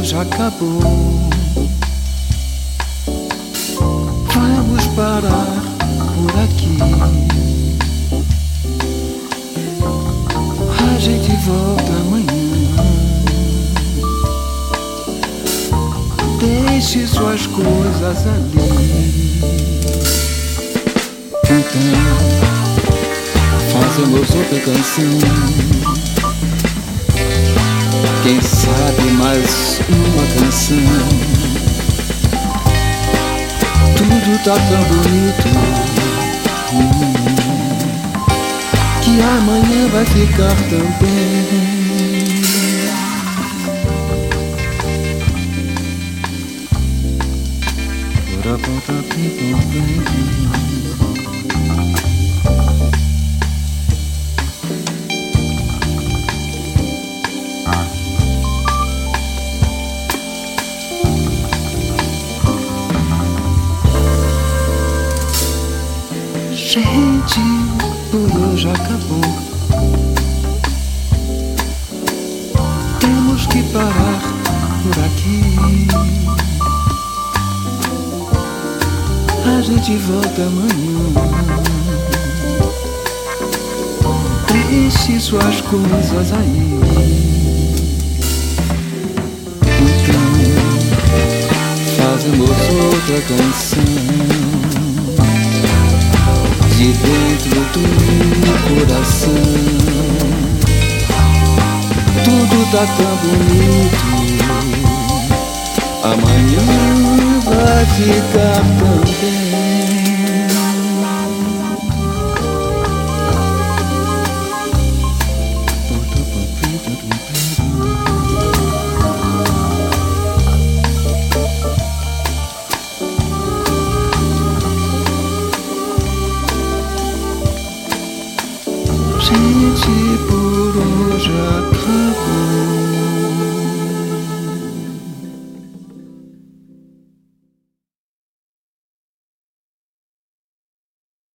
hoje acabou. Vamos parar por aqui. A gente volta amanhã. Deixe suas coisas ali. Então, fazemos outra canção. Quem sabe mais uma canção. Tudo tá tão bonito. Hum, que amanhã vai ficar tão bem. Por a ponta bem. Gente, por hoje acabou. Temos que parar por aqui. A gente volta amanhã. Deixe suas coisas aí. Então, fazemos outra canção de dentro do coração. Tudo tá tão bonito. Amanhã vai ficar tão bem. Gente, por hoje